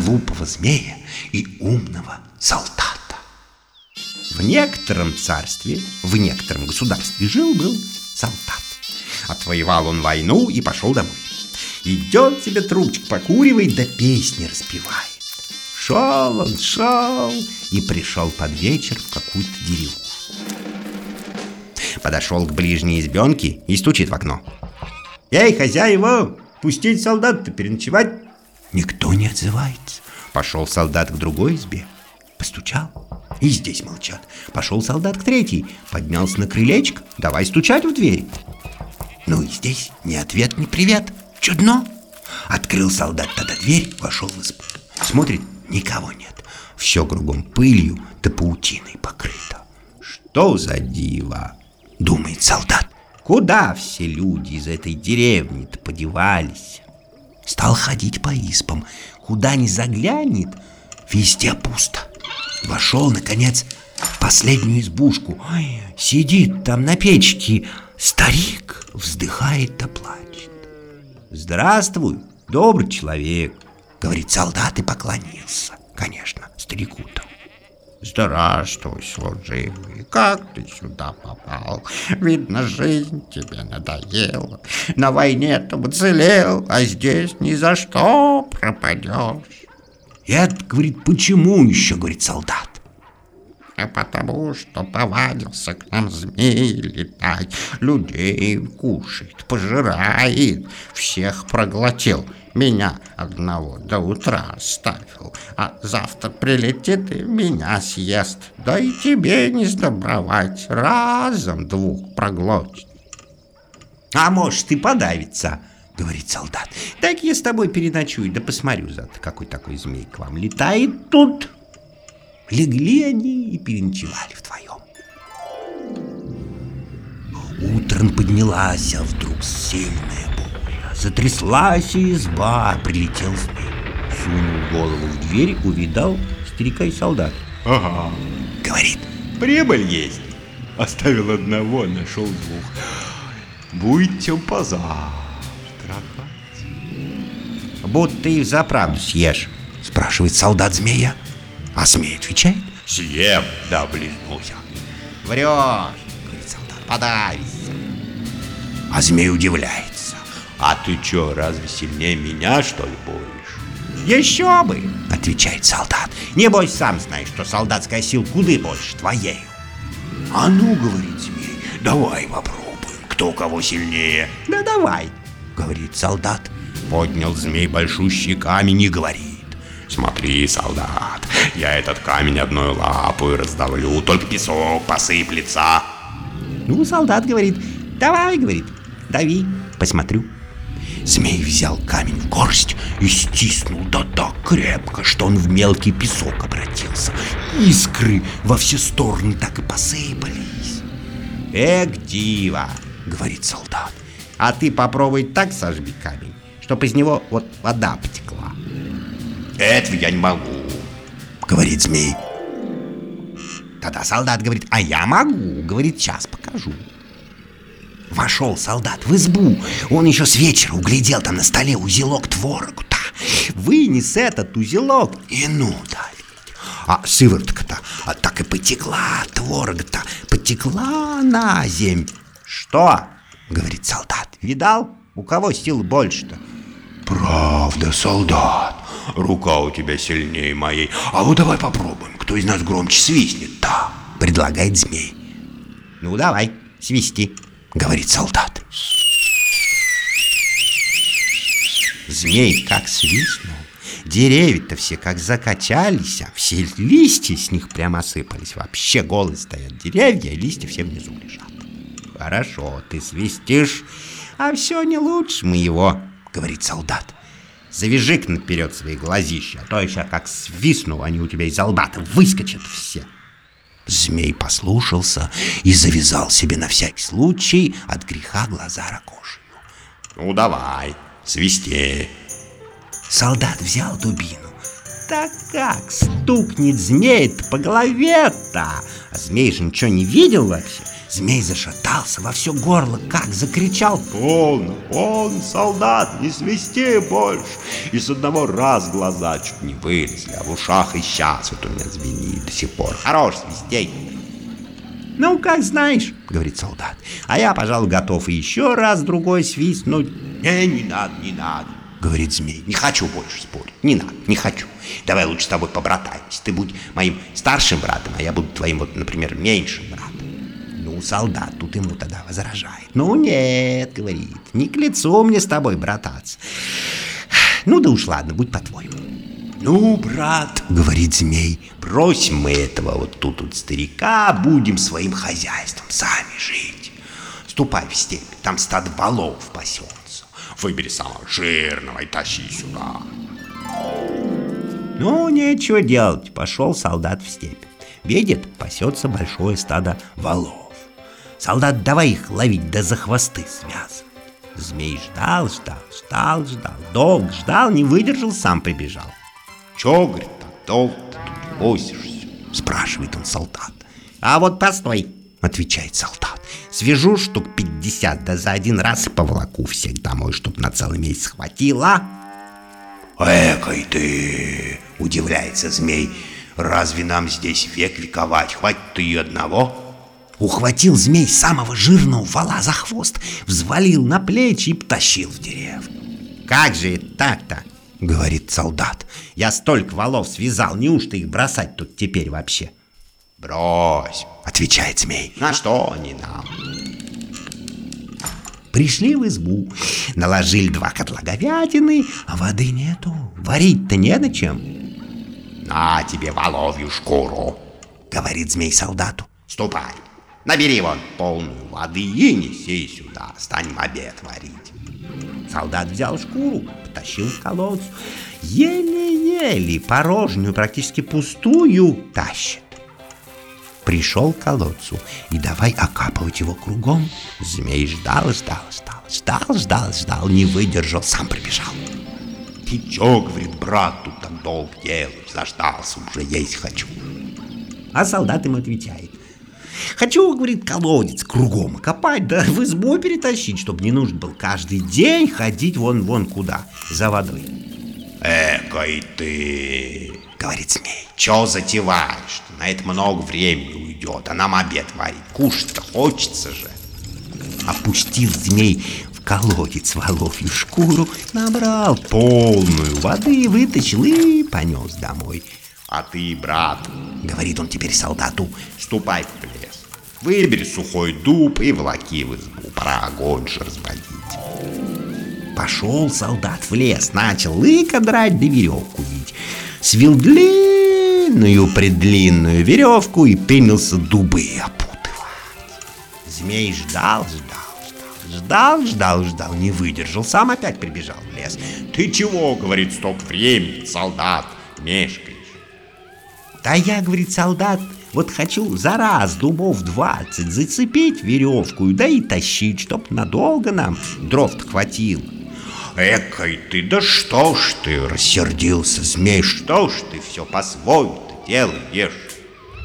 глупого змея и умного солдата. В некотором царстве, в некотором государстве жил-был солдат. Отвоевал он войну и пошел домой. Идет себе трубочку покуривает, да песни распевает. Шел он, шел и пришел под вечер в какую-то деревню. Подошел к ближней избенке и стучит в окно. «Эй, хозяева, пустить солдат-то переночевать?» Никто не отзывается. Пошел солдат к другой избе, постучал. И здесь молчат. Пошел солдат к третьей, поднялся на крылечко, давай стучать в дверь. Ну и здесь ни ответ, ни привет. Чудно. Открыл солдат тогда дверь, вошел в избу. Смотрит, никого нет. Все кругом пылью да паутиной покрыто. Что за диво? Думает солдат. Куда все люди из этой деревни-то подевались? Стал ходить по избам. Куда ни заглянет, везде пусто. Вошел, наконец, в последнюю избушку. Ой, сидит там на печке старик, вздыхает да плачет. Здравствуй, добрый человек, говорит солдат и поклонился. Конечно, старику-то. Здравствуй, служивый, как ты сюда попал? Видно, жизнь тебе надоела. На войне-то уцелел, а здесь ни за что пропадешь. Это, говорит, почему еще, говорит солдат? А потому что повадился к нам змей летать, людей кушает, пожирает, всех проглотил, меня одного до утра оставил, а завтра прилетит и меня съест, да и тебе не сдобровать, разом двух проглотит. А может и подавится, говорит солдат. Так я с тобой переночую, да посмотрю завтра, какой такой змей к вам летает тут. Легли они и переночевали вдвоем. Утром поднялась, а вдруг сильная буря. Затряслась изба, прилетел змей. Сунул голову в дверь, увидал старика и солдат. Ага, Говорит, прибыль есть. Оставил одного, нашел двух. Будьте позавтракать. будто и заправду съешь, спрашивает солдат змея. А змей отвечает, Съем, да облизнулся. Врешь, говорит солдат, подавись. А змей удивляется. А ты чё, разве сильнее меня, что ли, будешь? Еще бы, отвечает солдат. Небось, сам знаешь, что солдатская сила куды больше твоей. А ну, говорит змей, давай попробуем, кто кого сильнее. Да давай, говорит солдат. Поднял змей большущий камень и говорит. Смотри, солдат, я этот камень одной лапой раздавлю, только песок посыплется. Ну, солдат говорит, давай, говорит, дави, посмотрю. Змей взял камень в горсть и стиснул да так крепко, что он в мелкий песок обратился. Искры во все стороны так и посыпались. Эк, дива, говорит солдат, а ты попробуй так сожби камень, чтоб из него вот вода потекла. Этого я не могу. Говорит змей. Тогда солдат говорит, а я могу, говорит, сейчас покажу. Вошел солдат в избу, он еще с вечера углядел там на столе узелок творогу-то. Вынес этот узелок и ну давить. А сыворотка-то а так и потекла, творога-то потекла на земь. Что? Говорит солдат. Видал? У кого сил больше-то? Правда, солдат, рука у тебя сильнее моей. А вот давай попробуем, кто из нас громче свистнет-то, предлагает змей. Ну давай, свисти, говорит солдат. Змей как свистнул, деревья-то все как закачались, а все листья с них прямо осыпались. Вообще голые стоят деревья, и листья все внизу лежат. Хорошо, ты свистишь, а все не лучше моего, говорит солдат. Завяжи-ка наперед свои глазища, а то еще как свистну, они у тебя из албата выскочат все. Змей послушался и завязал себе на всякий случай от греха глаза ракошью. Ну давай, свисти. Солдат взял дубину. Так как стукнет змей по голове-то? А змей же ничего не видел вообще. Змей зашатался во все горло, как закричал. Он, он, солдат, не свисти больше! И с одного раз глаза чуть не вылезли А в ушах и сейчас вот у меня звенит до сих пор. Хорош свистеть! Ну, как знаешь, говорит солдат. А я, пожалуй, готов и еще раз другой свистнуть. Не, не надо, не надо Говорит змей, не хочу больше спорить Не надо, не хочу. Давай лучше с тобой побратаемся. Ты будь моим старшим братом А я буду твоим, вот, например, меньшим братом солдат тут ему тогда возражает. Ну, нет, говорит, не к лицу мне с тобой брататься. Ну, да уж ладно, будь по-твоему. Ну, брат, говорит змей, брось мы этого вот тут вот старика, будем своим хозяйством сами жить. Ступай в степь, там стад валов пасется. Выбери самого жирного и тащи сюда. Ну, нечего делать, пошел солдат в степь. Видит, пасется большое стадо валов. Солдат давай их ловить, да за хвосты связывать. Змей ждал, ждал, ждал, ждал, долго ждал, не выдержал, сам прибежал. Чё, говорит, так долго тут возишься? Спрашивает он солдат. А вот постой, отвечает солдат. Свяжу штук пятьдесят, да за один раз и поволоку всех домой, чтоб на целый месяц хватило. Экой ты, удивляется змей. Разве нам здесь век вековать? Хватит ты и одного? Ухватил змей самого жирного вала за хвост, взвалил на плечи и потащил в деревню. «Как же это так-то?» — говорит солдат. «Я столько валов связал, неужто их бросать тут теперь вообще?» «Брось!» — отвечает змей. «На что они нам?» Пришли в избу, наложили два котла говядины, а воды нету. Варить-то не на чем. «На тебе воловью шкуру!» — говорит змей солдату. «Ступай, Набери вон полную воды и неси сюда, станем обед варить. Солдат взял шкуру, потащил в колодцу. Еле-еле, порожнюю, практически пустую, тащит. Пришел к колодцу и давай окапывать его кругом. Змей ждал, ждал, ждал, ждал, ждал, ждал, не выдержал, сам прибежал. Ты чё, говорит, брат, тут там долг делаешь, заждался, уже есть хочу. А солдат ему отвечает. Хочу, говорит, колодец кругом копать, да в избу перетащить, чтобы не нужно был каждый день ходить вон-вон куда, за водой. Экой ты, говорит змей, чё затеваешь? На это много времени уйдет, а нам обед варить. Кушать-то хочется же. Опустил змей в колодец воловью шкуру, набрал полную воды, вытащил и понес домой. А ты, брат, говорит он теперь солдату, ступай в лес. Выбери сухой дуб и влаки в избу, пора огонь же разводить. Пошел солдат в лес, начал лыка драть да веревку бить. Свил длинную-предлинную веревку и принялся дубы опутывать. Змей ждал, ждал, ждал, ждал, ждал, не выдержал, сам опять прибежал в лес. Ты чего, говорит, стоп, времени, солдат, мешкаешь? Да я, говорит солдат, вот хочу за раз дубов двадцать зацепить веревку, да и тащить, чтоб надолго нам дров-то хватило. Экой ты, да что ж ты, рассердился змей, что ж ты все по-своему-то делаешь?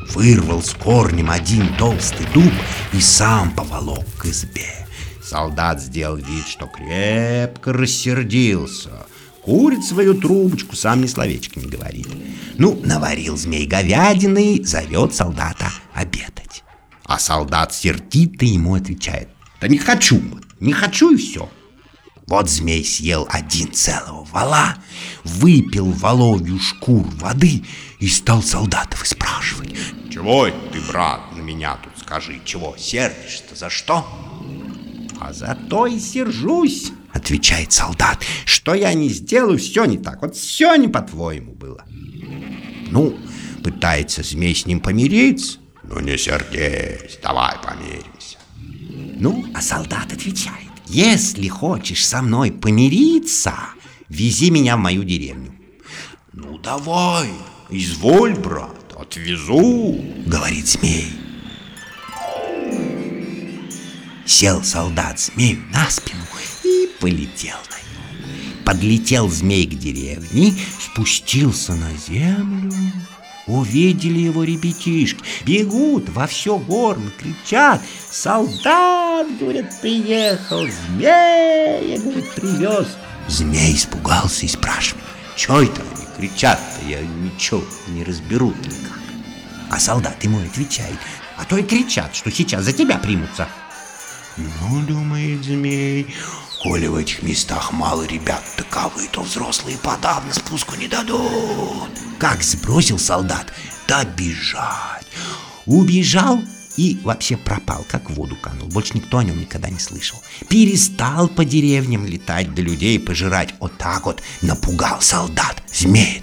Вырвал с корнем один толстый дуб и сам поволок к избе. Солдат сделал вид, что крепко рассердился — Курит свою трубочку, сам ни словечко не говорит. Ну, наварил змей говядины, зовет солдата обедать. А солдат сердито ему отвечает. Да не хочу, не хочу и все. Вот змей съел один целого вала, выпил воловью шкур воды и стал солдатов и спрашивать. Чего ты, брат, на меня тут скажи, чего сердишься, за что? А за то и сержусь, отвечает солдат, что я не сделаю, все не так, вот все не по-твоему было. Ну, пытается змей с ним помириться. Ну не сердись, давай помиримся. Ну, а солдат отвечает, если хочешь со мной помириться, вези меня в мою деревню. Ну давай, изволь, брат, отвезу, говорит змей. Сел солдат змею на спину и полетел на. Подлетел змей к деревне, спустился на землю Увидели его ребятишки, бегут во все горло, кричат «Солдат!» — говорят, приехал, змея, говорит, привез. Змей испугался и спрашивает, что это они кричат-то, я ничего не разберу никак. А солдат ему отвечает, а то и кричат, что сейчас за тебя примутся. Ну, думает змей, коли в этих местах мало ребят таковы, то взрослые подавно спуску не дадут. Как сбросил солдат, да бежать. Убежал и вообще пропал, как в воду канул. Больше никто о нем никогда не слышал. Перестал по деревням летать, да людей пожирать. Вот так вот напугал солдат змея